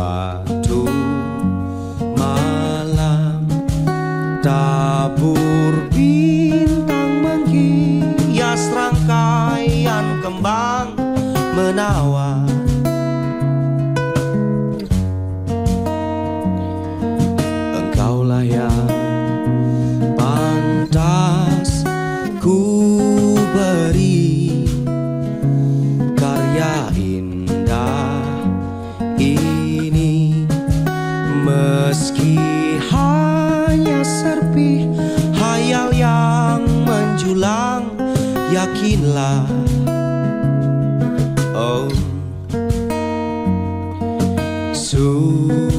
Suatu malam tabur bintang menghias rangkaian kembang menawar yakinlah. Oh. Sudah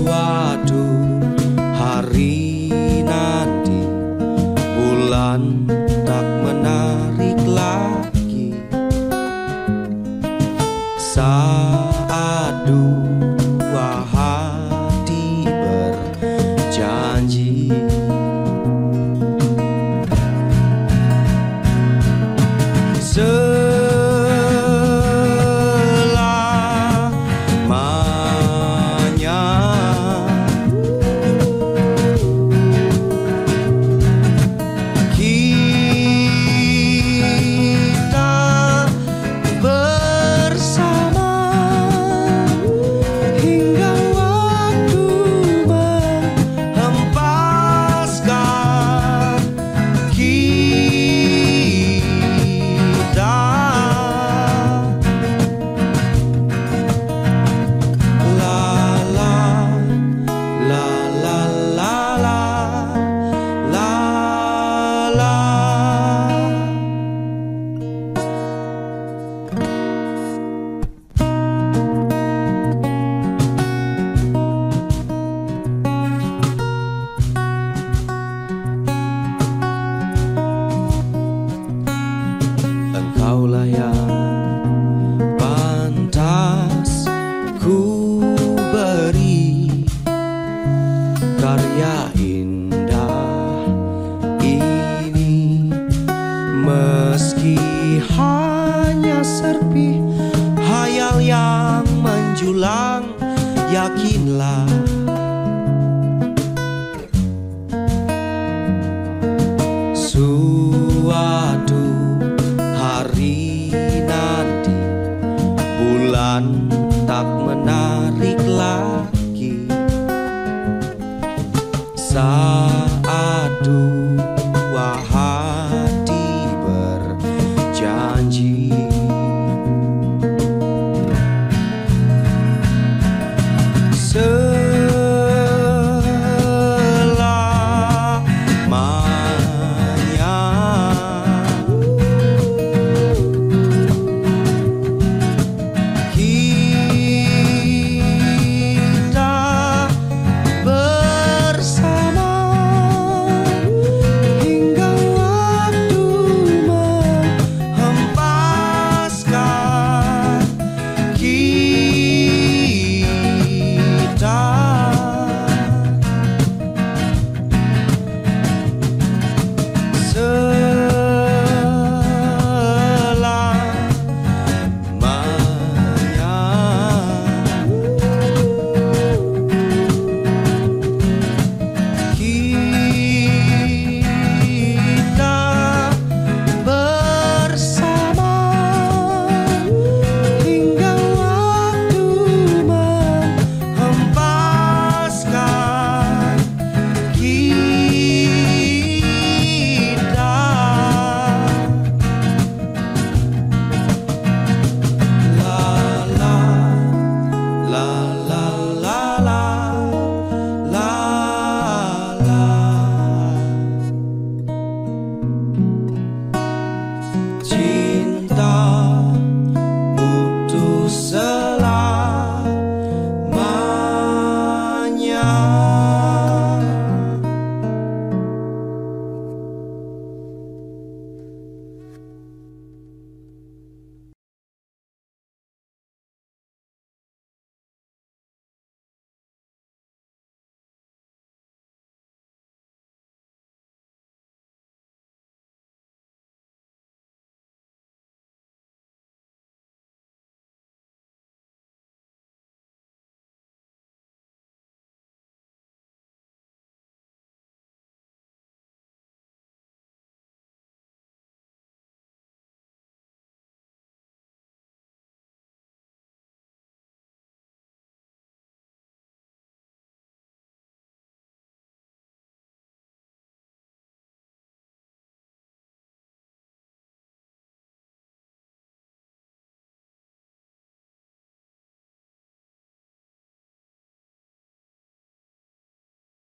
seindah ini. Meski hanya serpih hayal yang menjulang Yakinlah. Suatu hari nanti bulan